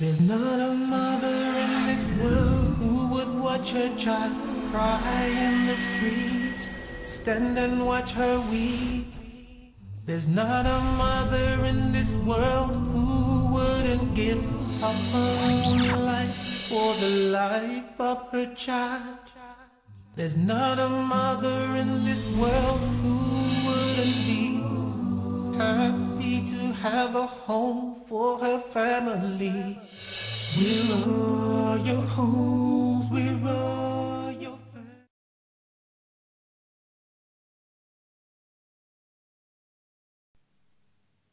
There's not a mother in this world who would watch her child cry in the street, stand and watch her weep. There's not a mother in this world who wouldn't give up her own life for the life of her child. There's not a mother in this world who wouldn't be to have a home for her family. Where are your homes? Where are your?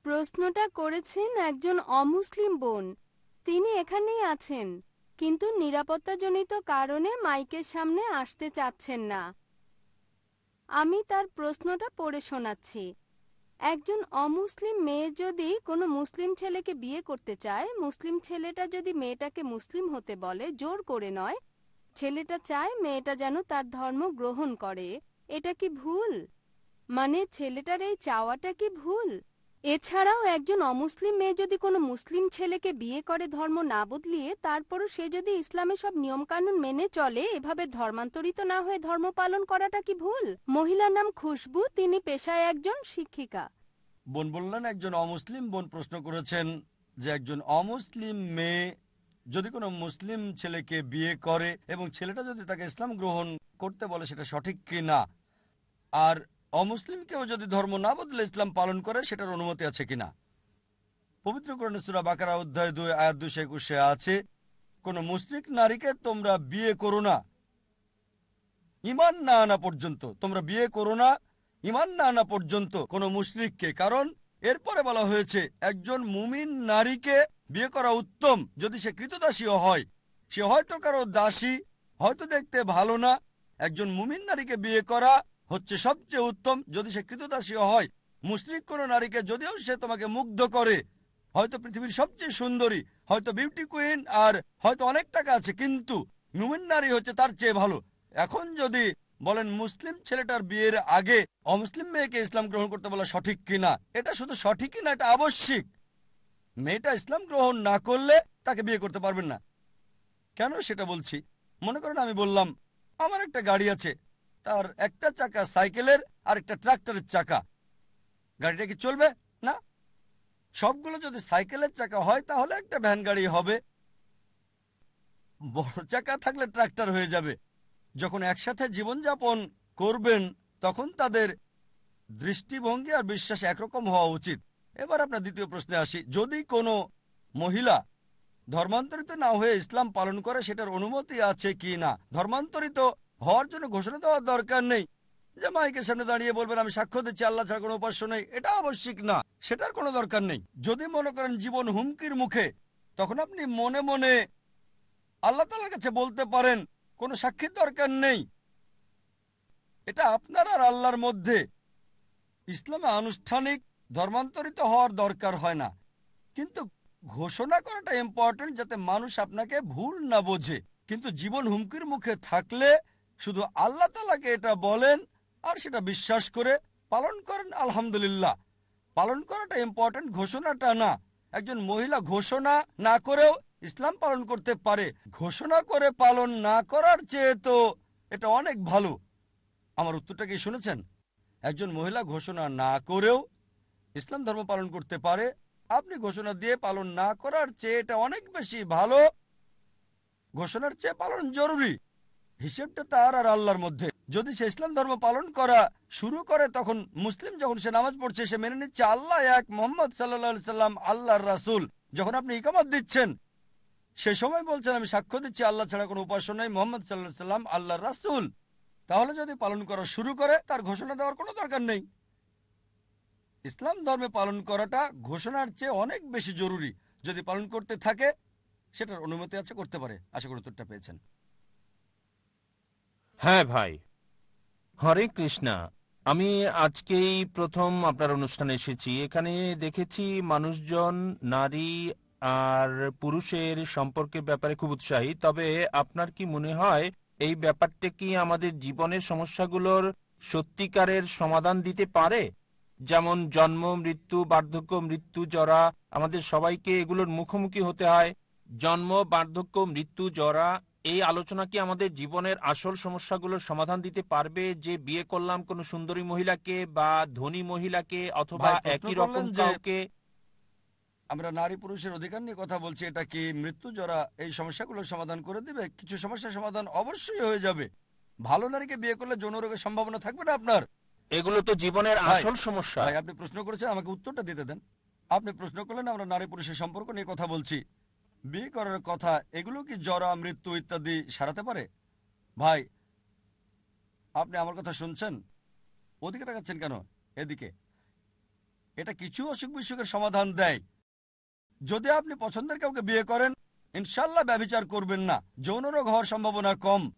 প্রশ্নটা করেছেন একজন অমুসলিম বোন তিনি এখানেই আছেন, কিন্তু নিরাপত্তাজনিত কারণে মাইকের সামনে আসতে চাচ্ছেন না আমি তার প্রশ্নটা পড়ে শোনাচ্ছি একজন অমুসলিম মেয়ে যদি কোনো মুসলিম ছেলেকে বিয়ে করতে চায়, মুসলিম ছেলেটা যদি মেয়েটাকে মুসলিম হতে বলে, জোর করে নয়, ছেলেটা চায় মেয়েটা যেন তার ধর্ম গ্রহণ করে, এটা কি ভুল? মানে ছেলেটার এই চাওয়াটা কি ভুল? এছাড়াও একজন অমুসলিম মেয়ে যদি কোনো মুসলিম ছেলেকে বিয়ে করে ধর্ম না বদলিয়ে, তারপরও সে যদি ইসলামের সব নিয়মকানুন মেনে চলে, এভাবে ধর্মান্তরিত না হয়ে ধর্ম পালন করাটা কি ভুল? মহিলার নাম খুশবু, তিনি পেশায় একজন শিক্ষিকা। বোন বললেন, একজন অমুসলিম বোন প্রশ্ন করেছেন যে একজন অমুসলিম মেয়ে যদি কোনো মুসলিম ছেলেকে বিয়ে করে এবং ছেলেটা যদি তাকে ইসলাম গ্রহণ করতে বলে, সেটা সঠিক কি না? আর অমুসলিমকেও যদি ধর্ম না বদলে ইসলাম পালন করে, সেটার অনুমতি আছে কিনা? পবিত্র সূরা বাকারা অধ্যায় দুই, আয়াত দুশো একুশে আছে, কোন মুসলিক নারীকে তোমরা বিয়ে করো না। ইমান না আনা পর্যন্ত, তোমরা বিয়ে করো না ইমান না আনা পর্যন্ত কোন মুসলিককে কারণ এরপরে বলা হয়েছে, একজন মুমিন নারীকে বিয়ে করা উত্তম, যদি সে কৃতদাসীও হয়। সে হয়তো কারও দাসী, হয়তো দেখতে ভালো না। একজন মুমিন নারীকে বিয়ে করা হচ্ছে সবচেয়ে উত্তম। যদি সে কৃতদাসীও হয়, মুশরিক কোন নারীকে যদিও সে তোমাকে মুগ্ধ করে, হয়তো পৃথিবীর সবচেয়ে সুন্দরী, হয়তো বিউটি কুইন আর হয়তো অনেক টাকা আছে, কিন্তু মুমিন নারী হচ্ছে তার চেয়ে ভালো। এখন যদি বলেন মুসলিম ছেলেটার বিয়ের আগে অমুসলিম মেয়েকে ইসলাম গ্রহণ করতে বলা সঠিক কিনা, এটা শুধু সঠিক কিনা, এটা আবশ্যিক। মেয়েটা ইসলাম গ্রহণ না করলে তাকে বিয়ে করতে পারবেন না। কেন সেটা বলছি? মনে করেন আমি বললাম, আমার একটা গাড়ি আছে তার একটা চাকা সাইকেলের আর একটা ট্রাক্টরের চাকা। গাড়িটা কি চলবে? না। সবগুলো যদি সাইকেলের চাকা হয়, তাহলে একটা ভ্যান গাড়ি হবে। বড় চাকা থাকলে ট্রাক্টর হয়ে যাবে। যখন একসাথে জীবনযাপন করবেন, তখন তাদের দৃষ্টিভঙ্গি আর বিশ্বাস একরকম হওয়া উচিত। এবার আপনার দ্বিতীয় প্রশ্নে আসি। যদি কোনো মহিলা ধর্মান্তরিত না হয়ে ইসলাম পালন করে, সেটার অনুমতি আছে কি না? ধর্মান্তরিত হওয়ার জন্য ঘোষণা দেওয়ার দরকার নেই। যে মাইকের সামনে দাঁড়িয়ে বলবেন, আমি সাক্ষ্য দিচ্ছি, আল্লাহ ছাড়া কোনো উপাস্য নেই। এটা আবশ্যিক না, সেটার কোনো দরকার নেই। যদি মনে করেন জীবন হুমকির মুখে, তখন আপনি মনে মনে আল্লাহ তালার কাছে বলতে পারেন, কোনো সাক্ষীর দরকার নেই। এটা আপনার আর আল্লাহর মধ্যে। ইসলামে আনুষ্ঠানিক, ধর্মান্তরিত হওয়ার দরকার হয় না। কিন্তু ঘোষণা করাটা ইম্পর্টেন্ট যাতে মানুষ আপনাকে ভুল না বোঝে। কিন্তু জীবন হুমকির মুখে থাকলে শুধু আল্লাহ তালাকে এটা বলেন আর সেটা বিশ্বাস করে পালন করেন, আলহামদুলিল্লাহ। পালন করাটা ইম্পর্টেন্ট ঘোষণাটা না। একজন মহিলা ঘোষণা না করেও ইসলাম পালন করতে পারে। ঘোষণা করে পালন না করার চেয়ে তো এটা অনেক ভালো। আমার উত্তরটা কি শুনেছেন? একজন মহিলা ঘোষণা না করেও ইসলাম ধর্ম পালন করতে পারে। আপনি ঘোষণা দিয়ে পালন না করার চেয়ে এটা অনেক বেশি ভালো। ঘোষণার চেয়ে পালন জরুরি। হিসেবটা তার আর আল্লাহর মধ্যে। যদি সে ইসলাম ধর্ম পালন করা শুরু করে, তখন মুসলিম যখন সে নামাজ পড়ছে, সে মেনে নিচ্ছে আল্লাহ এক মোহাম্মদ সাল্লা সাল্লাম আল্লাহর রাসুল। যখন আপনি ইকামত দিচ্ছেন, সে সময় বলছেন, আমি সাক্ষ্য দিচ্ছি, আল্লাহ ছাড়া কোনো উপাস্য নেই, মোহাম্মদ সাল্লাহ সাল্লাম আল্লাহর রাসুল। তাহলে যদি পালন করা শুরু করে, তার ঘোষণা দেওয়ার কোনো দরকার নেই। ইসলাম ধর্মে পালন করাটা ঘোষণার চেয়ে অনেক বেশি জরুরি। যদি পালন করতে থাকে, সেটার অনুমতি আছে, করতে পারে। আশা করি উত্তরটা পেয়েছেন। হ্যাঁ ভাই। হরে কৃষ্ণা, আমি আজকেই প্রথম আপনার অনুষ্ঠানে এসেছি। এখানে দেখেছি মানুষজন, নারী আর পুরুষের সম্পর্কের ব্যাপারে খুব উৎসাহী। তবে আপনার কি মনে হয় এই ব্যাপারটা কি আমাদের জীবনের সমস্যাগুলোর সত্যিকারের সমাধান দিতে পারে? যেমন জন্ম, মৃত্যু, বার্ধক্য, মৃত্যু, জরা, আমাদের সবাইকে এগুলোর মুখোমুখি হতে হয়। জন্ম, বার্ধক্য, মৃত্যু, জরা এই আলোচনা কি আমাদের জীবনের আসল সমস্যাগুলোর সমাধান দিতে পারবে যে বিয়ে করলাম কোনো সুন্দরী মহিলাকে বা ধনী মহিলাকে অথবা একই রকম কাউকে? আমরা নারী পুরুষের অধিকার নিয়ে কথা বলছি এটা কি মৃত্যু জরা এই সমস্যাগুলোর সমাধান করে দিবে? কিছু সমস্যার সমাধান অবশ্যই হয়ে যাবে। ভালো নারীকে বিয়ে করলে যৌন রোগের সম্ভাবনা থাকবে না আপনার? এগুলো তো জীবনের আসল সমস্যা। আপনি প্রশ্ন করেছেন আমাকে উত্তরটা দিতে দেন। আপনি প্রশ্ন করলেন আমরা নারী পুরুষের সম্পর্ক নিয়ে কথা বলছি। বিয়ে করার কথা, এগুলো কি জরা, মৃত্যু ইত্যাদি সারাতে পারে? ভাই, আপনি আমার কথা শুনছেন? ওদিকে তাকাচ্ছেন কেন? এদিকে। এটা কিছু অসুখ বিসুখের সমাধান দেয়। যদি আপনি পছন্দের কাউকে বিয়ে করেন ইনশাল্লাহ ব্যবচার করবেন না। যৌন রোগ হওয়ার সম্ভাবনা কম।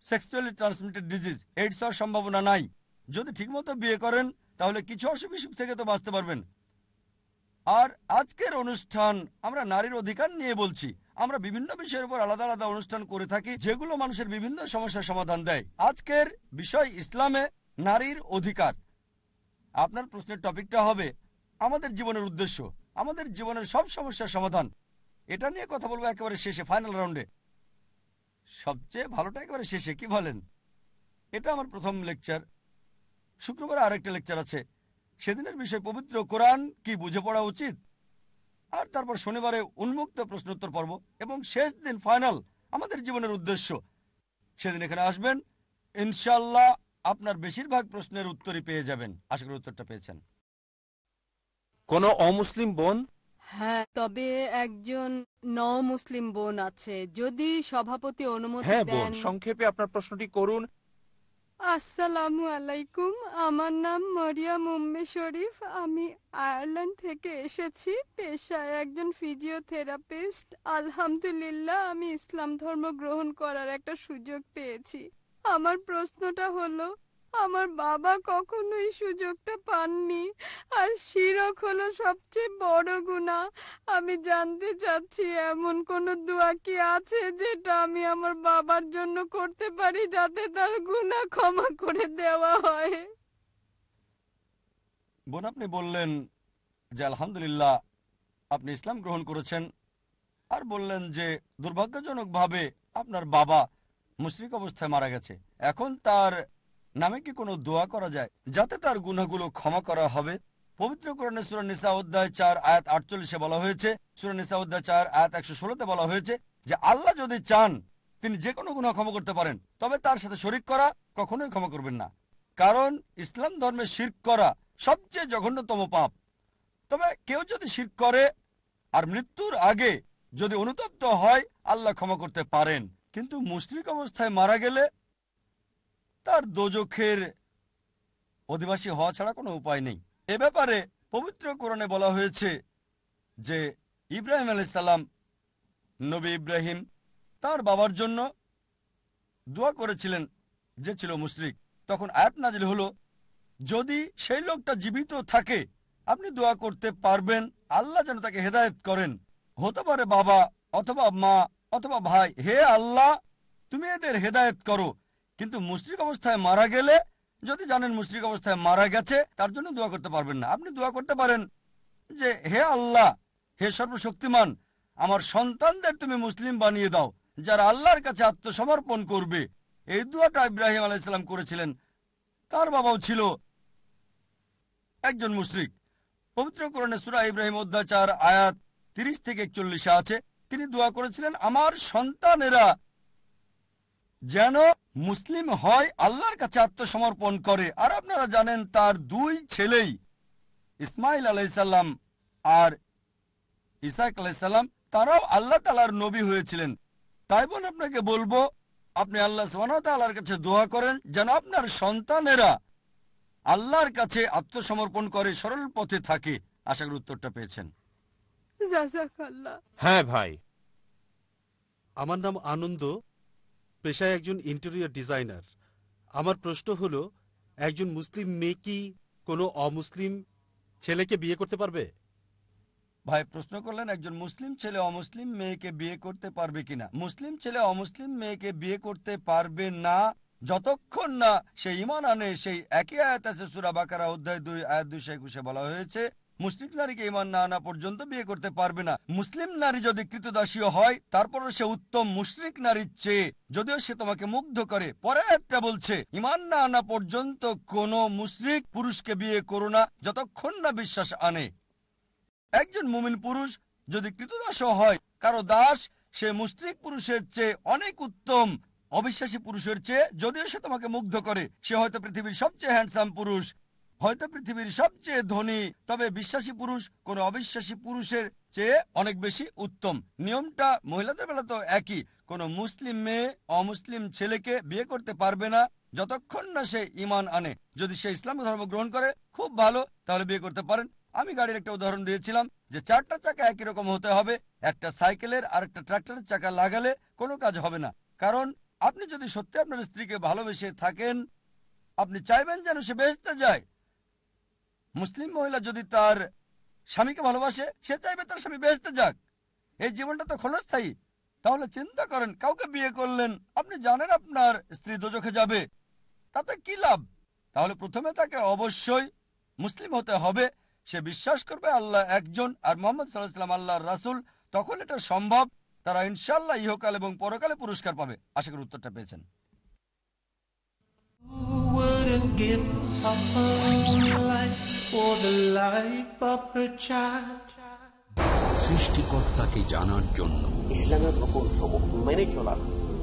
সেক্সুয়ালি ট্রান্সমিটেড ডিজিজ, এইডস হওয়ার সম্ভাবনা নাই। যদি ঠিকমতো বিয়ে করেন, তাহলে কিছু অসুখ বিসুখ থেকে তো বাঁচতে পারবেন। আর আজকের অনুষ্ঠান আমরা নারীর অধিকার নিয়ে বলছি। আমরা বিভিন্ন বিষয়ের উপর আলাদা আলাদা অনুষ্ঠান করে থাকি, যেগুলো মানুষের বিভিন্ন সমস্যার সমাধান দেয়। আজকের বিষয় ইসলামে নারীর অধিকার। আপনার প্রশ্নের টপিকটা হবে, আমাদের জীবনের উদ্দেশ্য, আমাদের জীবনের সব সমস্যার সমাধান। এটা নিয়ে কথা বলব একেবারে শেষে ফাইনাল রাউন্ডে সবচেয়ে ভালোটা একেবারে শেষে, কি বলেন? এটা আমার প্রথম লেকচার শুক্রবার আরেকটা লেকচার আছে। সেদিনের বিষয় পবিত্র কোরআন কি বুঝে পড়া উচিত? আর তারপর শনিবারে উন্মুক্ত প্রশ্নোত্তর পর্ব এবং শেষ দিন ফাইনাল আমাদের জীবনের উদ্দেশ্য। সেদিন এখানে আসবেন ইনশাল্লাহ আপনার বেশিরভাগ প্রশ্নের উত্তরই পেয়ে যাবেন। আশা করি উত্তরটা পেয়েছেন। কোনো অমুসলিম বোন? হ্যাঁ তবে একজন ন মুসলিম বোন আছে। যদি সভাপতি অনুমতি হ্যাঁ বোন দেন সংক্ষেপে আপনার প্রশ্নটি করুন। আসসালামু আলাইকুম। আমার নাম মরিয়া উম্মে শরীফ। আমি আয়ারল্যান্ড থেকে এসেছি। পেশায় একজন ফিজিওথেরাপিস্ট। আলহামদুলিল্লাহ, আমি ইসলাম ধর্ম গ্রহণ করার একটা সুযোগ পেয়েছি। আমার প্রশ্নটা হলো আমার বাবা কখনোই সুযোগটা পাননি। আর শিরক হলো সবচেয়ে বড় গুণা। আমি জানতে চাচ্ছি, এমন কোন দোয়া কি আছে যেটা আমি আমার বাবার জন্য করতে পারি যাতে তার গুণা ক্ষমা করে দেওয়া হয়? বোন, আপনি বললেন যে আলহামদুলিল্লাহ আপনি ইসলাম গ্রহণ করেছেন আর বললেন যে দুর্ভাগ্যজনকভাবে আপনার বাবা মুশরিক অবস্থায় মারা গেছে। এখন তার নামে কি কোনো দোয়া করা যায়? যাতে তার গুনাহগুলো ক্ষমা করা হবে। পবিত্র কোরআনে সুরা নিসা অধ্যায় চার, আয়াত আটচল্লিশে বলা হয়েছে, সুরা নিসা অধ্যায় চার, আয়াত একশো ষোলোতে বলা হয়েছে যে, আল্লাহ যদি চান, তিনি যে কোনো গুনাহ ক্ষমা করতে পারেন, তবে তার সাথে শরিক করা কখনোই ক্ষমা করবেন না। কারণ ইসলাম ধর্মে শির্ক করা সবচেয়ে জঘন্যতম পাপ। তবে কেউ যদি শির্ক করে আর মৃত্যুর আগে যদি অনুতপ্ত হয়, আল্লাহ ক্ষমা করতে পারেন। কিন্তু মুশরিক অবস্থায় মারা গেলে তার দোজখের অধিবাসী হওয়া ছাড়া কোনো উপায় নেই। এ ব্যাপারে পবিত্র কোরআনে বলা হয়েছে যে, ইব্রাহিম আলাইসাল্লাম নবী ইব্রাহিম তার বাবার জন্য দোয়া করেছিলেন যে ছিল মুশরিক। তখন আয়াত নাজিল হলো, যদি সেই লোকটা জীবিত থাকে, আপনি দোয়া করতে পারবেন, আল্লাহ যেন তাকে হেদায়ত করেন। হতে পারে বাবা অথবা মা অথবা ভাই, হে আল্লাহ, তুমি এদের হেদায়ত করো কিন্তু মুশরিক অবস্থায় মারা গেলে, যদি জানেন মুশরিক অবস্থায় মারা গেছে, তার জন্য দোয়া করতে পারবেন না। আপনি দোয়া করতে পারেন যে, হে আল্লাহ, হে সর্বশক্তিমান, আমার সন্তানদের তুমি মুসলিম বানিয়ে দাও, যারা আল্লাহর কাছে আত্মসমর্পণ করবে। এই দোয়াটা ইব্রাহিম আলাইসাল্লাম করেছিলেন। তার বাবাও ছিল একজন মুশরিক। পবিত্র কোরআনে সুরা ইব্রাহিম অধ্যাচার আয়াত তিরিশ থেকে একচল্লিশে আছে। তিনি দোয়া করেছিলেন, আমার সন্তানেরা যেন মুসলিম হয় আল্লাহর কাছে আত্মসমর্পণ করে। আর আপনারা জানেন তার দুই ছেলেই ইসমাইল আলাইসাল্লাম আর ইসাক আলাইসাল্লাম তারাও আল্লাহ তালার নবী হয়েছিলেন। তাই বলে আপনাকে বলব আপনি আল্লাহ সোহানার কাছে দোয়া করেন যেন আপনার সন্তানেরা আল্লাহর কাছে আত্মসমর্পণ করে সরল পথে থাকে। আশা করি উত্তরটা পেয়েছেন। হ্যাঁ ভাই। আমার নাম আনন্দ। পেশায় একজন ইন্টেরিয়র ডিজাইনার আমার প্রশ্ন হলো, একজন মুসলিম মেয়ে কি কোনো অমুসলিম ছেলেকে বিয়ে করতে পারবে? ভাই, প্রশ্ন করলেন একজন মুসলিম ছেলে অমুসলিম মেয়েকে বিয়ে করতে পারবে কিনা? মুসলিম ছেলে অমুসলিম মেয়েকে বিয়ে করতে পারবে না, যতক্ষণ না সে ইমান আনে, সেই একই আয়াত আছে সুরা বাকারা অধ্যায় দুই, আয়াত দুইশো একুশে বলা হয়েছে মুসলিম নারীকে ইমান না আনা পর্যন্ত বিয়ে করতে পারবে না। মুসলিম নারী যদি কৃতদাসীয় হয়, তারপরও সে উত্তম মুশরিক নারীর চেয়ে, যদিও সে তোমাকে মুগ্ধ করে। পরে একটা বলছে, ইমান না আনা পর্যন্ত কোনো মুশরিক পুরুষকে বিয়ে করো না, যতক্ষণ না বিশ্বাস আনে। একজন মুমিন পুরুষ যদি কৃতদাস হয়, কারও দাস সে মুস্ত্রিক পুরুষের চেয়ে অনেক উত্তম, অবিশ্বাসী পুরুষের চেয়ে, যদিও সে তোমাকে মুগ্ধ করে। সে হয়তো পৃথিবীর সবচেয়ে হ্যান্ডসাম পুরুষ। হয়তো পৃথিবীর সবচেয়ে ধনী, তবে বিশ্বাসী পুরুষ কোন অবিশ্বাসী পুরুষের চেয়ে অনেক বেশি উত্তম। নিয়মটা মহিলাদের বেলা তো একই, কোন মুসলিম মেয়ে অমুসলিম ছেলেকে বিয়ে করতে পারবে না যতক্ষণ না সে ইমান আনে। যদি সে ইসলাম ধর্ম গ্রহণ করে, খুব ভালো, তাহলে বিয়ে করতে পারেন। আমি গাড়ির একটা উদাহরণ দিয়েছিলাম যে চারটা চাকা একই রকম হতে হবে, একটা সাইকেলের আর একটা ট্রাক্টরের চাকা লাগালে কোনো কাজ হবে না। কারণ আপনি যদি সত্যি আপনার স্ত্রীকে ভালোবেসে থাকেন, আপনি চাইবেন যেন সে বেহেস্তে যায়। মুসলিম মহিলা যদি তার স্বামীকে ভালোবাসে, সে চাইবে তার স্বামী বেহেস্তে যাক। এই জীবনটা তো ক্ষণস্থায়ী। তাহলে চিন্তা করেন, কাউকে বিয়ে করলেন, আপনি জানেন আপনার স্ত্রী দোজখে যাবে, তাতে কি লাভ? তাহলে প্রথমে তাকে অবশ্যই মুসলিম হতে হবে। সে বিশ্বাস করবে আল্লাহ একজন, আর মোহাম্মদ সাল্লাহাম আল্লাহর রাসুল। তখন এটা সম্ভব, তারা ইনশাল্লাহ ইহকাল এবং পরকালে পুরস্কার পাবে। আশা করি উত্তরটা পেয়েছেন। Who wouldn't give life? For the life of her child? সৃষ্টিকর্তাকে জানার জন্য ইসলামের উপর সমূহ মেনে চলার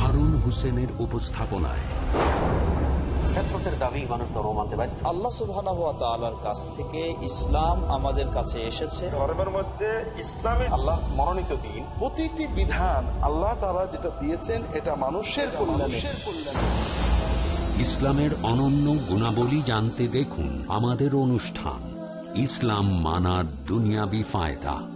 হারুন হোসেনের উপস্থাপনায়। ফেতরতের দাবি মানুষ ধর্ম মানতে পারে আল্লাহ সুবহানাহু ওয়া তাআলার কাছ থেকে ইসলাম আমাদের কাছে এসেছে। ধর্মের মধ্যে ইসলামে আল্লাহ মনোনীত দিন। প্রতিটি বিধান আল্লাহ যেটা দিয়েছেন এটা মানুষের কল্যাণে। ইসলামের অনন্য গুণাবলী জানতে দেখুন আমাদের অনুষ্ঠান ইসলাম মানার দুনিয়াবি ফায়দা।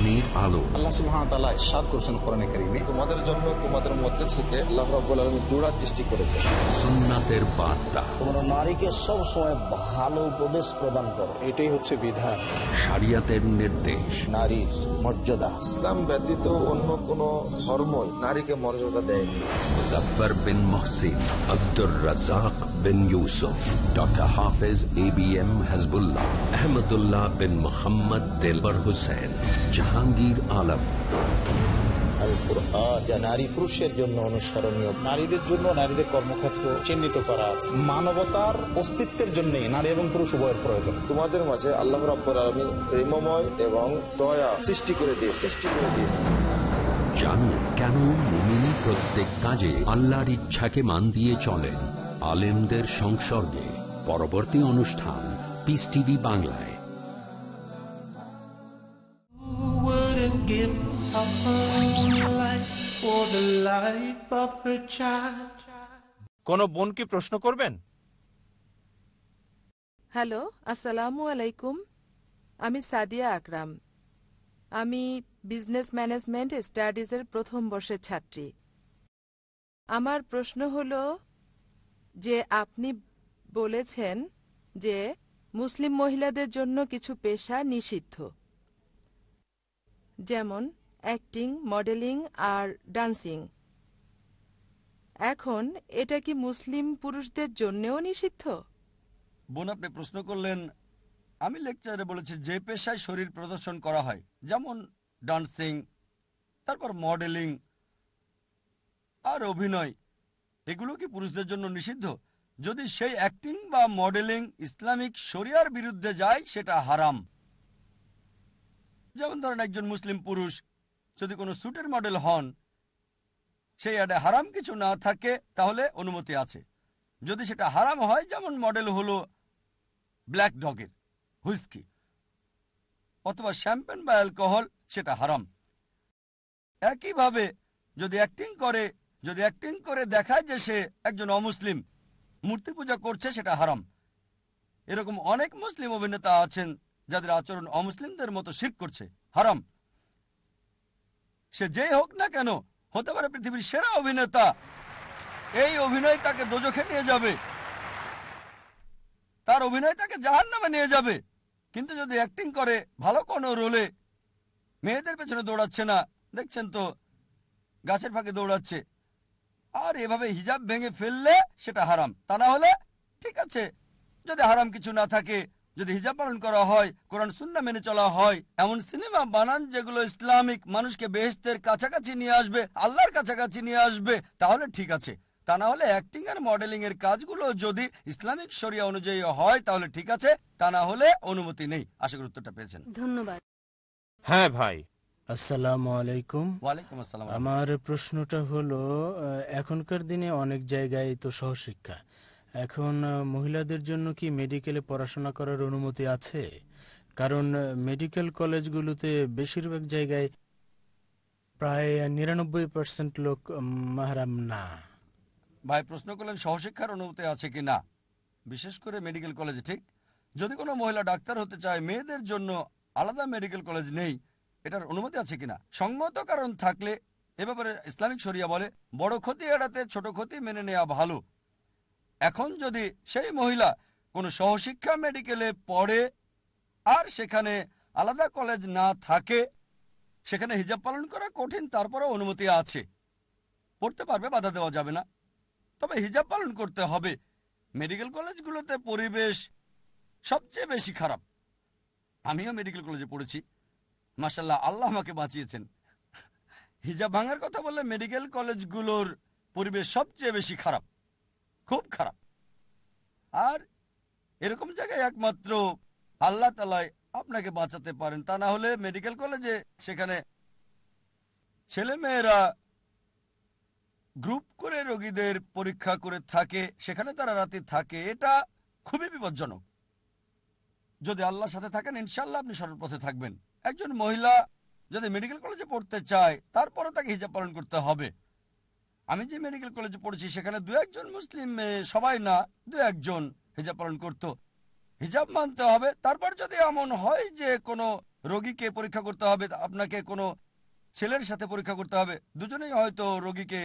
কোরআনের আলো। আল্লাহ সুবহানাহু ওয়া তাআলা ইরশাদ করেছেন কোরআনে কারীমে তোমাদের জন্য তোমাদের মধ্যে থেকে আল্লাহ রাব্বুল আলামিন জোড়া সৃষ্টি করেছেন। সুন্নাতের বার্তা। তোমরা নারীকে সব সময় ভালো উপদেশ প্রদান করো। এটাই হচ্ছে বিধান। শরিয়াতের নির্দেশ। নারীর মর্যাদা। ইসলাম ব্যতীত অন্য কোন ধর্ম নারীকে মর্যাদা দেয়নি। Muzaffar bin Mohsin Abdur Razzak bin Yusuf doctor Hafez A B M Hazbullah Ahmadullah bin Mohammad Delwar Hossain Jahangir Alam. Al Quran যা নারী পুরুষের জন্য অনুসরণীয়। নারীদের জন্য নারীদের কর্মক্ষেত্র চিহ্নিত করা আছে। মানবতার অস্তিত্বের জন্য নারী এবং পুরুষ উভয়ের প্রয়োজন। তোমাদের মাঝে আল্লাহ রাব্বুল আলামিন প্রেমময় এবং দয়া সৃষ্টি করে দিয়ে সৃষ্টি করে দিয়েছে। জানুন কেন মুমিন প্রত্যেক কাজে আল্লাহর ইচ্ছাকে মান দিয়ে চলেন। আলেমদের সংসর্গে। পরবর্তী অনুষ্ঠান পিস টিভি বাংলায়। কোনো বোনকে প্রশ্ন করবেন? হ্যালো আসসালামু আলাইকুম। আমি সাদিয়া আকরাম। আমি বিজনেস ম্যানেজমেন্ট স্টাডিজের প্রথম বর্ষের ছাত্রী। আমার প্রশ্ন হল যে আপনি বলেছেন যে মুসলিম মহিলাদের জন্য কিছু পেশা নিষিদ্ধ। যেমন অ্যাক্টিং, মডেলিং আর ডান্সিং। এখন এটা কি মুসলিম পুরুষদের জন্যও নিষিদ্ধ? বোন, আপনি প্রশ্ন করলেন, আমি লেকচারে বলেছি যে পেশায় শরীর প্রদর্শন করা হয়, যেমন ডান্সিং, তারপর মডেলিং আর অভিনয়, এগুলো কি পুরুষদের জন্য নিষিদ্ধ? যদি সেই অ্যাক্টিং বা মডেলিং ইসলামিক শরিয়ার বিরুদ্ধে যায়, সেটা হারাম। যেমন ধরেন একজন মুসলিম পুরুষ যদি কোনো স্যুটের মডেল হন, সেই অ্যাডে হারাম কিছু না থাকে, তাহলে অনুমতি আছে। যদি সেটা হারাম হয়, যেমন মডেল হলো ব্ল্যাক ডগের হুইস্কি অথবা শ্যাম্পেন বা অ্যালকোহল সেটা হারাম। একইভাবে যদি অ্যাক্টিং করে, যদি অ্যাক্টিং করে দেখায় যে সে একজন অমুসলিম, মূর্তি পূজা করছে, সেটা হারাম। এরকম অনেক মুসলিম অভিনেতা আছেন, যাদের আচরণ অমুসলিমদের মতো শির করছে, হারাম। সে যেই হোক না কেন, হতে পারে পৃথিবীর সেরা অভিনেতা। এই অভিনয় তাকে দোজখে নিয়ে যাবে। তার অভিনয় তাকে জাহান নামে নিয়ে যাবে। কিন্তু যদি অ্যাক্টিং করে, ভালো কোনো রোলে মেয়েদের পেছনে দৌড়াচ্ছে না। দেখছেন তো, গাছের ফাঁকে দৌড়াচ্ছে। আর এভাবে হিজাব ভেঙে ফেললে সেটা হারাম। তা না হলে ঠিক আছে, যদি হারাম কিছু না থাকে যদি হিজাব পালন করা হয় কোরআন সুন্না মেনে চলা হয় এমন সিনেমা বানান যেগুলো ইসলামিক মানুষকে বেহেস্তের কাছাকাছি নিয়ে আসবে আল্লাহর কাছাকাছি নিয়ে আসবে তাহলে ঠিক আছে। তা না হলে অ্যাক্টিং আর মডেলিং এর কাজগুলো যদি ইসলামিক শরিয়া অনুযায়ী হয় তাহলে ঠিক আছে তা না হলে অনুমতি নেই। আশা করি উত্তরটা পেয়েছেন। ধন্যবাদ। হ্যাঁ ভাই। আসসালামু আলাইকুম। ওয়ালাইকুম আসসালাম। আমার প্রশ্নটা হলো এখনকার দিনে অনেক জায়গায় তো সহশিক্ষা। এখন মহিলাদের জন্য কি মেডিকেলে পড়াশোনা করার অনুমতি আছে? কারণ মেডিকেল কলেজগুলোতে বেশিরভাগ জায়গায় প্রায় নিরানব্বই পার্সেন্ট লোক মাহরাম না। ভাই, প্রশ্ন করলেন, সহশিক্ষার অনুমতি আছে কি না? বিশেষ করে মেডিকেল কলেজে, ঠিক? যদি কোনো মহিলা ডাক্তার হতে চায়, মেয়েদের জন্য আলাদা মেডিকেল কলেজ নেই, এটার অনুমতি আছে কিনা সঙ্গত কারণ থাকলে, এ ব্যাপারে ইসলামিক শরিয়া বলে, বড় ক্ষতি এড়াতে, ছোট ক্ষতি মেনে নেওয়া ভালো। এখন যদি সেই মহিলা কোনো সহশিক্ষা মেডিকেলে পড়ে আর সেখানে আলাদা কলেজ না থাকে, সেখানে হিজাব পালন করা কঠিন, তারপরেও অনুমতি আছে, পড়তে পারবে, বাধা দেওয়া যাবে না। তবে হিজাব পালন করতে হবে। মেডিকেল কলেজগুলোতে পরিবেশ সবচেয়ে বেশি খারাপ। আমিও মেডিকেল কলেজে পড়েছি। মাসাল্লাহ আল্লাহ আমাকে বাঁচিয়েছেন। হিজাব ভাঙার কথা বললে মেডিকেল কলেজগুলোর পরিবেশ সবচেয়ে বেশি খারাপ। খুব খারাপ। আর এরকম জায়গায় একমাত্র আল্লাহ তালায় আপনাকে বাঁচাতে পারেন। তা না হলে মেডিকেল কলেজে সেখানে ছেলে মেয়েরা গ্রুপ করে রোগীদের পরীক্ষা করে থাকে, সেখানে তারা রাতে থাকে। এটা খুবই বিপজ্জনক। যদি আল্লাহর সাথে থাকেন ইনশাল্লাহ আপনি সরল পথে থাকবেন। একজন মহিলা যদি মেডিকেল কলেজে পড়তে চায় তারপরে তাকে হিজাব পালন করতে হবে। আমি যে মেডিকেল কলেজে পড়েছি, সেখানে দু একজন মুসলিম সবাই না, দু একজন হিজাব পালন করত। হিজাব মানতে হবে। তারপর যদি এমন হয় যে কোনো রোগীকে পরীক্ষা করতে হবে, আপনাকে কোনো ছেলের সাথে পরীক্ষা করতে হবে, দুজনেই হয়তো রোগীকে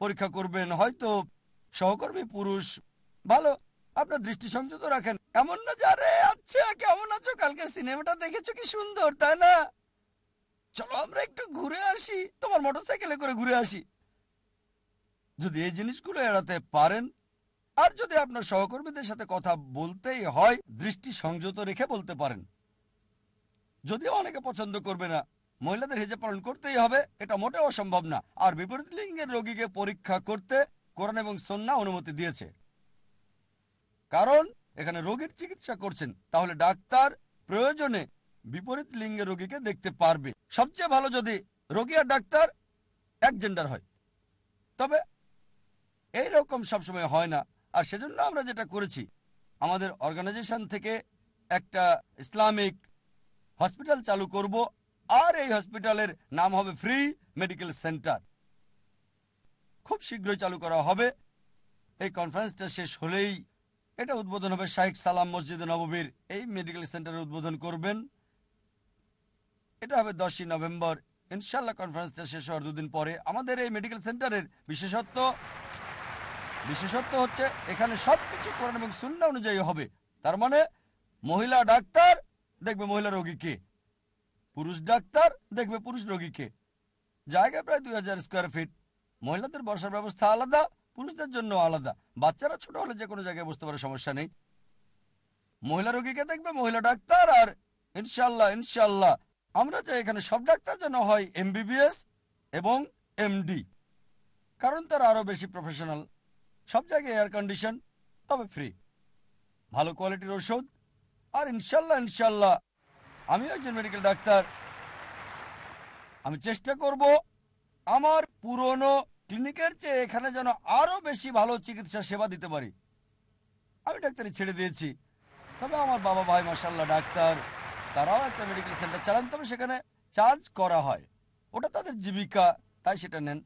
পরীক্ষা করবেন। হয়তো সহকর্মী পুরুষ, ভালো। আপনার দৃষ্টি সংযত রাখেন। এমন না যারে আচ্ছা কেমন আছো? কালকে সিনেমাটা দেখেছ? কি সুন্দর, তাই না? চলো, আমরা একটু ঘুরে আসি। তোমার মোটরসাইকেলে করে ঘুরে আসি। যদি এই জিনিসগুলো এড়াতে পারেন, আর যদি আপনার সহকর্মীদের সাথে কথা বলতেই হয়, দৃষ্টি সংযত রেখে বলতে পারেন। যদিও অনেকে পছন্দ করবে না, মহিলাদের হেজে পালন করতেই হবে, এটা মোটেও অসম্ভব না। আর বিপরীত লিঙ্গের রোগীকে পরীক্ষা করতে কোরআন এবং সন্না অনুমতি দিয়েছে। কারণ এখানে রোগীর চিকিৎসা করছেন, তাহলে ডাক্তার প্রয়োজনে বিপরীত লিঙ্গের রোগীকে দেখতে পারবে। সবচেয়ে ভালো যদি রোগী আর ডাক্তার এক জেন্ডার হয়। তবে এই রকম সবসময় হয় না। আর সেজন্য আমরা যেটা করেছি, আমাদের অর্গানাইজেশন থেকে একটা ইসলামিক হসপিটাল চালু করব, আর এই হসপিটালের নাম হবে ফ্রি মেডিকেল সেন্টার খুব শীঘ্রই চালু করা হবে। এই কনফারেন্সটা শেষ হলেই এটা উদ্বোধন হবে শাহেখ সালাম মসজিদে নববীর। এই মেডিকেল সেন্টারের উদ্বোধন করবেন। এটা হবে দশই নভেম্বর। ইনশাল্লাহ কনফারেন্সটা শেষ হওয়ার দুদিন পরে। আমাদের এই মেডিকেল সেন্টারের বিশেষত্ব বিশেষত্ব হচ্ছে এখানে সব কিছু কোরআন এবং সুন্না অনুযায়ী হবে। তার মানে মহিলা ডাক্তার দেখবে মহিলা রোগীকে পুরুষ ডাক্তার দেখবে পুরুষ রোগীকে জায়গা প্রায় দুই হাজার স্কোয়ার ফিট মহিলাদের বসার ব্যবস্থা আলাদা, পুরুষদের জন্য আলাদা। বাচ্চারা ছোট হলে যে কোনো জায়গায় বসতে পারে, সমস্যা নেই। মহিলা রোগীকে দেখবে মহিলা ডাক্তার আর ইনশাল্লাহ ইনশাল্লাহ আমরা চাই এখানে সব ডাক্তার যেন হয় এমবিবিএস এবং এমডি কারণ তারা আরও বেশি প্রফেশনাল সব জায়গায় এয়ার কন্ডিশন তবে ফ্রি ভালো কোয়ালিটির ওষুধ, আর ইনশাল্লাহ ইনশাল্লাহ আমিও একজন মেডিকেল ডাক্তার। আমি চেষ্টা করব আমার পুরনো ক্লিনিকের চেয়ে এখানে যেন আরও বেশি ভালো চিকিৎসা সেবা দিতে পারি। আমি ডাক্তারি ছেড়ে দিয়েছি। তবে আমার বাবা ভাই মাসাল্লাহ ডাক্তার, তারাও একটা মেডিকেল সেন্টার চালান, তবে সেখানে চার্জ করা হয়। ওটা তাদের জীবিকা, তাই সেটা নেন।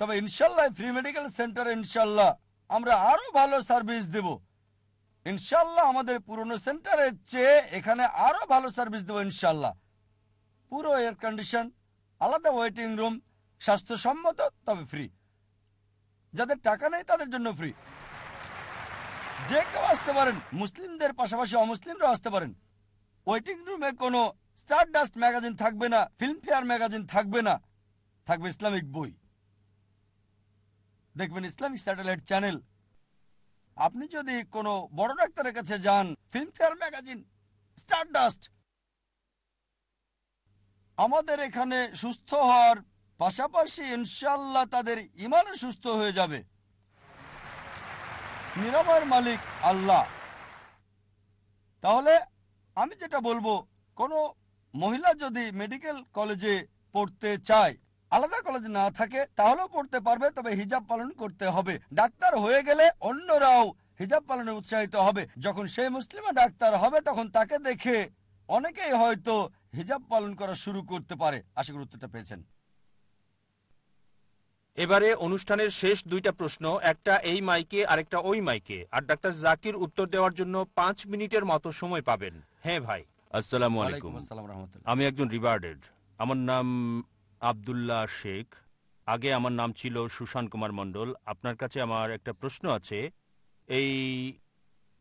তবে ইনশাল্লাহ ফ্রি মেডিকেল সেন্টার ইনশাল্লাহ আমরা আরও ভালো সার্ভিস দেব। ইনশাল্লাহ আমাদের পুরনো সেন্টারের চেয়ে এখানে আরও ভালো সার্ভিস দেবো ইনশাল্লাহ। পুরো এয়ার কন্ডিশন আলাদা ওয়েটিং রুম স্বাস্থ্যসম্মত, তবে ফ্রি যাদের টাকা নেই, তাদের জন্য ফ্রি যে কেউ আসতে পারেন, মুসলিমদের পাশাপাশি অমুসলিমরাও আসতে পারেন। ওয়েটিং রুমে কোনো স্টার ডাস্ট ম্যাগাজিন থাকবে না ফিল্মফেয়ার ম্যাগাজিন থাকবে না, থাকবে ইসলামিক বই। দেখবেন ইসলামিক স্যাটেলাইট চ্যানেল। আপনি যদি কোনো বড় ডাক্তারের কাছে যান ফিল্মফেয়ার ম্যাগাজিন স্টার ডাস্ট আমাদের এখানে সুস্থ হওয়ার পাশাপাশি ইনশাল্লাহ তাদের ইমানও সুস্থ হয়ে যাবে। নিরাময়ের মালিক আল্লাহ। তাহলে আমি যেটা বলব, কোনো মহিলা যদি মেডিকেল কলেজে পড়তে চায় আলাদা কলেজে না থাকে তাহলেও পড়তে পারবে তবে হিজাব পালন করতে হবে। ডাক্তার হয়ে গেলে অন্যরাও হিজাব পালনে উৎসাহিত হবে। যখন সেই মুসলিমা ডাক্তার হবে তখন তাকে দেখে অনেকেই হয়তো হিজাব পালন করা শুরু করতে পারে। আশা করি উত্তরটা পেয়েছেন। এবারে অনুষ্ঠানের শেষ দুইটা প্রশ্ন একটা এই মাইকে আরেকটা ওই মাইকে। আর ডাক্তার জাকির উত্তর দেওয়ার জন্য পাঁচ মিনিটের মতো সময় পাবেন। হ্যাঁ ভাই। আসসালামু আলাইকুম। আমি একজন রিবার্ডেড। আমার নাম আব্দুল্লাহ শেখ। আগে আমার নাম ছিল সুশান কুমার মণ্ডল। আপনার কাছে আমার একটা প্রশ্ন আছে, এই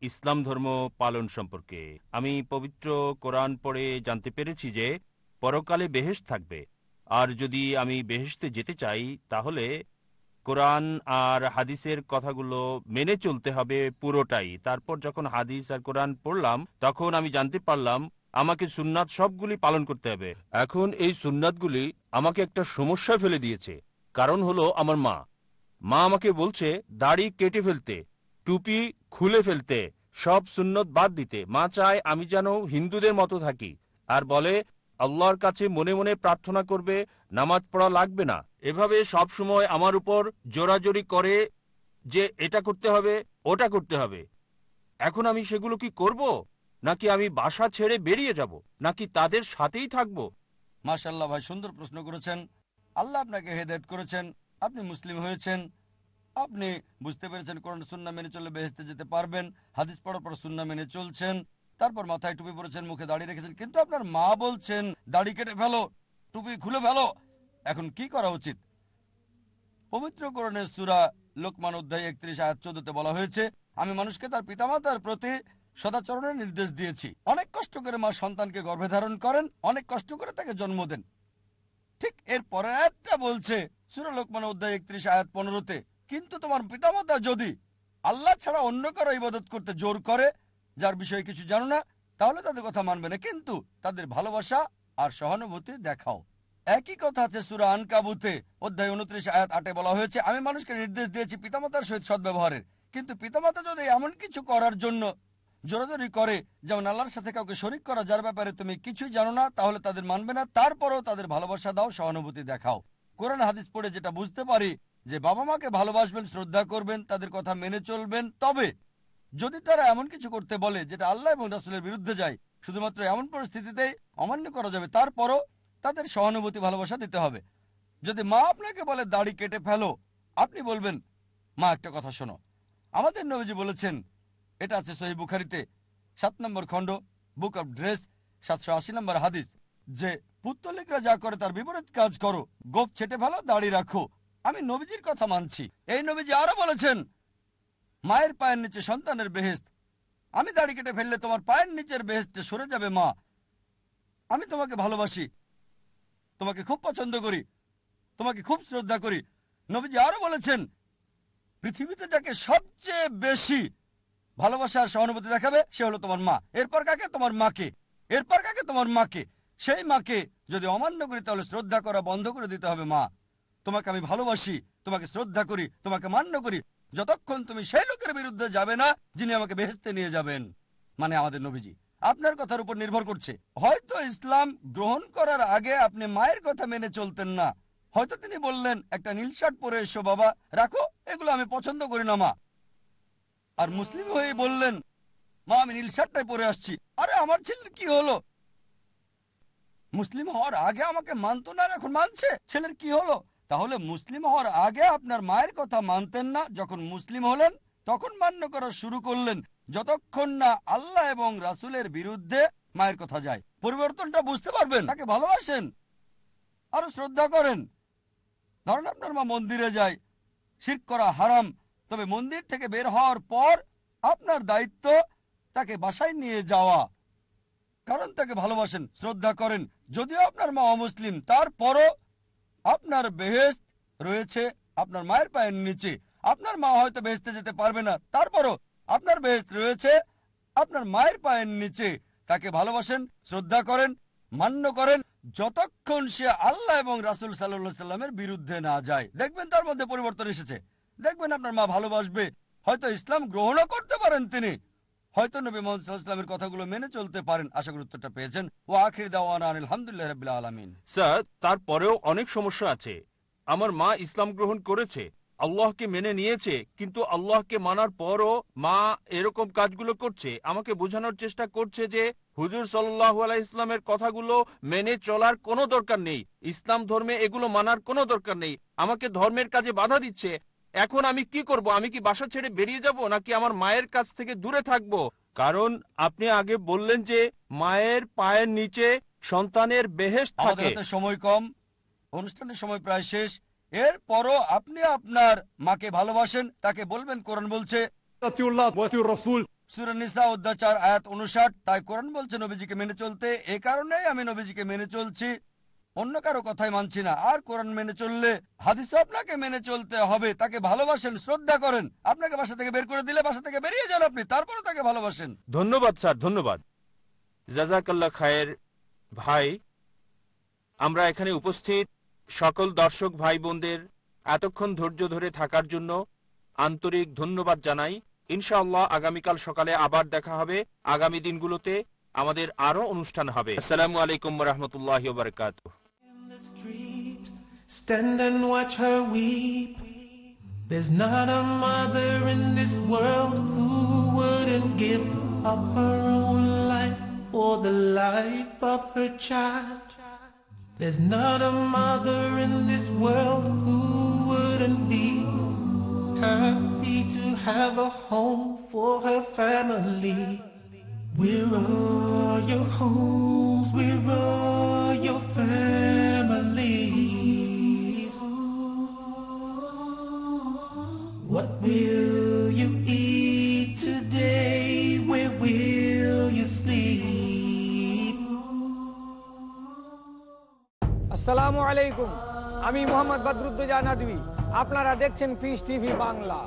ইসলাম ধর্ম পালন সম্পর্কে। আমি পবিত্র কোরআন পড়ে জানতে পেরেছি যে, পরকালে বেহেশ থাকবে। আর যদি আমি বেহেশতে যেতে চাই, তাহলে কোরআন আর হাদিসের কথাগুলো মেনে চলতে হবে পুরোটাই। তারপর যখন হাদিস আর কোরআন পড়লাম, তখন আমি জানতে পারলাম আমাকে সুন্নাত সবগুলি পালন করতে হবে। এখন এই সুন্নাতগুলি আমাকে একটা সমস্যায় ফেলে দিয়েছে। কারণ হলো আমার মা। মা আমাকে বলছে, দাড়ি কেটে ফেলতে, টুপি খুলে ফেলতে, সব সুন্নত বাদ দিতে। মা চায় আমি যেন হিন্দুদের মতো থাকি। আর বলে, আল্লাহর কাছে মনে মনে প্রার্থনা করবে, নামাজ পড়া লাগবে না। এভাবে সব সময় আমার উপর জোরাজোরি করে যে এটা করতে হবে, ওটা করতে হবে। এখন আমি সেগুলো কি করব? নাকি আমি বাসা ছেড়ে বেরিয়ে যাব? নাকি তাদের সাথেই থাকব? মাশাল্লাহ ভাই, সুন্দর প্রশ্ন করেছেন। আল্লাহ আপনাকে হেদায়ত করেছেন, আপনি মুসলিম হয়েছেন। আপনি বুঝতে পেরেছেন কোরআন সুন্না মেনে চলে বেহেস্তে যেতে পারবেন, হাদিস পড়ার পর সুন্না মেনে চলছেন, তারপর মাথায় টুপি পরেছেন, মুখে দাড়ি রেখেছেন, কিন্তু আপনার মা বলছেন, দাড়ি কেটে ফেলো, টুপি খুলে ফেলো। এখন কি করা উচিত? পবিত্র কোরআনের সুরা লোকমান অধ্যায় একত্রিশ আয়াত চোদ্দতে বলা হয়েছে, আমি মানুষকে তার পিতামাতার প্রতি সদাচরণের নির্দেশ দিয়েছি। অনেক কষ্ট করে মা সন্তানকে গর্ভে ধারণ করেন, অনেক কষ্ট করে তাকে জন্ম দেন। ঠিক এর পরে আয়াতটা বলছে, সুরা লোকমান অধ্যায় একত্রিশ, আয়াত পনেরোতে, কিন্তু তোমার পিতামাতা যদি আল্লাহ ছাড়া অন্য কারও ইবাদত করতে জোর করে, যার বিষয়ে কিছু জানো না, তাহলে তাদের কথা মানবে না। কিন্তু তাদের ভালোবাসা আর সহানুভূতি দেখাও। একই কথা আছে সুরা আনকাবুতে, অধ্যায় উনত্রিশ, আয়াত আটে বলা হয়েছে, আমি মানুষকে নির্দেশ দিয়েছি পিতামাতার সহিত সদ্ব্যবহারের। কিন্তু পিতামাতা যদি এমন কিছু করার জন্য জোরাজোরি করে, যেমন আল্লাহর সাথে কাউকে শরিক করা, যার ব্যাপারে তুমি কিছুই জানো না, তাহলে তাদের মানবে না। তারপরেও তাদের ভালোবাসা দাও, সহানুভূতি দেখাও। কোরআন হাদিস পড়ে যেটা বুঝতে পারি, যে বাবা মাকে ভালোবাসবেন, শ্রদ্ধা করবেন, তাদের কথা মেনে চলবেন। তবে যদি তারা এমন কিছু করতে বলে, যেটা আল্লাহ এবং রাসুলের বিরুদ্ধে যায়, শুধুমাত্র এমন পরিস্থিতিতেই অমান্য করা যাবে, তারপরও তাদের সহানুভূতি, ভালোবাসা দিতে হবে। যদি মা আপনাকে বলে, দাড়ি কেটে ফেলো আপনি বলবেন, মা, একটা কথা শোনো। আমাদের নবীজি বলেছেন এটা আছে সহি বুখারিতে। সাত নম্বর খণ্ড বুক অফ ড্রেস সাতশো আশি নম্বর হাদিস, যে পুত্তলিকরা যা করে তার বিপরীত কাজ করো গোপ ছেটে ভালো দাড়ি রাখো। আমি নবীজির কথা মানছি। এই নবীজি আরও বলেছেন, মায়ের পায়ের নিচে সন্তানের বেহেস্ত আমি দাড়ি কেটে ফেললে তোমার পায়ের নিচের বেহেস্টে সরে যাবে মা। আমি তোমাকে ভালোবাসি, তোমাকে খুব পছন্দ করি, তোমাকে খুব শ্রদ্ধা করি। নবীজি আরও বলেছেন, পৃথিবীতে যাকে সবচেয়ে বেশি ভালোবাসা আর সহানুভূতি দেখাবে, সে হলো তোমার মা। এরপর কাকে? তোমার মাকে। এরপর কাকে? তোমার মাকে। সেই মাকে যদি অমান্য করি, তাহলে শ্রদ্ধা করা বন্ধ করে দিতে হবে মা। তোমাকে আমি ভালোবাসি, তোমাকে শ্রদ্ধা করি, তোমাকে মান্য করি। যতক্ষণ তুমি সেই লোকের বিরুদ্ধে যাবে না, যিনি আমাকে বেহেস্তে নিয়ে যাবেন মানে আমাদের নবীজি। আপনার কথার উপর নির্ভর করছে। হয়তো ইসলাম গ্রহণ করার আগে আপনি মায়ের কথা মেনে চলতেন না। হয়তো তিনি বললেন, একটা নীল শার্ট পরে এসো বাবা, রাখো, এগুলো আমি পছন্দ করি না মা। আর মুসলিম হয়ে বললেন, মা, আমি নীল শার্টটাই পরে আসছি। আরে, আমার ছেলের কি হলো? মুসলিম হওয়ার আগে আমাকে মানতো না এখন মানছে। ছেলের কি হলো? তাহলে মুসলিম হওয়ার আগে আপনার মায়ের কথা মানতেন না। যখন মুসলিম হলেন, তখন মান্য করা শুরু করলেন। যতক্ষণ না আল্লাহ এবং রাসুলের বিরুদ্ধে মায়ের কথা যায়। পরিবর্তনটা বুঝতে পারবেন? তাকে ভালোবাসেন? আরও শ্রদ্ধা করেন? ধরেন আপনার মা মন্দিরে যায় শির করা হারাম। তবে মন্দির থেকে বের হওয়ার পর আপনার দায়িত্ব তাকে বাসায় নিয়ে যাওয়া। কারণ তাকে ভালোবাসেন, শ্রদ্ধা করেন। যদিও আপনার মা অমুসলিম, তারপরও আপনার বেহেস্ত রয়েছে, আপনার মায়ের পায়ের নিচে। আপনার মা হয়তো বেহেস্তে যেতে পারবে না, তারপরও আপনার বেহেস্ত রয়েছে, আপনার মায়ের পায়ের নিচে। তাকে ভালোবাসেন, শ্রদ্ধা করেন, মান্য করেন, যতক্ষণ সে আল্লাহ এবং রাসুল সাল্লাহ সাল্লামের বিরুদ্ধে না যায়। দেখবেন তার মধ্যে পরিবর্তন এসেছে। দেখবেন আপনার মা ভালোবাসবে। হয়তো ইসলাম গ্রহণও করতে পারেন তিনি। হয়তো নবী মোহাম্মদ ইসলামের কথাগুলো মেনে চলতে পারেন। আশা করি উত্তরটা পেয়েছেন। ও আখির দাওয়ানা আলহামদুলিল্লাহ রবিল আলমিন। স্যার, তারপরেও অনেক সমস্যা আছে। আমার মা ইসলাম গ্রহণ করেছে। আল্লাহকে মেনে নিয়েছে, কিন্তু আল্লাহকে মানার পরও মা এরকম কাজগুলো করছে। আমাকে বোঝানোর চেষ্টা করছে যে হুজুর সাল্লাহ ইসলামের কথাগুলো মেনে চলার কোনো দরকার নেই। ইসলাম ধর্মে এগুলো মানার কোনো দরকার নেই। আমাকে ধর্মের কাজে বাধা দিচ্ছে। এখন আমি কি করব? আমি কি বাসা ছেড়ে বেরিয়ে যাব নাকি আমার মায়ের কাছ থেকে দূরে থাকব? কারণ আপনি আগে বললেন যে মায়ের পায়ের নিচে সন্তানের বেহেস থাকে। সময় কম অনুষ্ঠানের সময় প্রায় শেষ। এরপরও আপনি আপনার মাকে ভালোবাসেন তাকে বলবেন কোরআন বলছে সূরা নিসা অত্যাচার আয়াত উনষাট তাই কোরআন বলছে নবীজিকে মেনে চলতে। এ কারণেই আমি নবীজিকে মেনে চলছি। অন্য কারও কথাই মানছি না। আর কোরআন মেনে চললে হাদিস আপনাকে মেনে চলতে হবে। তাকে ভালোবাসেন, শ্রদ্ধা করেন। আপনাকে বাসা থেকে বের করে দিলে বাসা থেকে বেরিয়ে যান আপনি তারপরে তাকে ভালোবাসেন। ধন্যবাদ, স্যার, ধন্যবাদ। জাজাকাল্লা খায়ের ভাই, আমরা এখানে উপস্থিত সকল দর্শক ভাই বোনদের এতক্ষণ ধৈর্য ধরে থাকার জন্য আন্তরিক ধন্যবাদ জানাই। ইনশাআল্লাহ আগামীকাল সকালে আবার দেখা হবে। আগামী দিনগুলোতে আমাদের আরও অনুষ্ঠান হবে। আসসালামু আলাইকুম রহমতুল্লাহ বারকাত The street, stand and watch her weep. There's not a mother in this world who wouldn't give up her own life for the life of her child. There's not a mother in this world who wouldn't be happy to have a home for her family. Where are all your homes? Where are all your families? What will you eat today? Where will you sleep? আসসালামু আলাইকুম আমি মোহাম্মদ বদরুদ্দোজা নদী আপনারা দেখছেন piece TV Bangla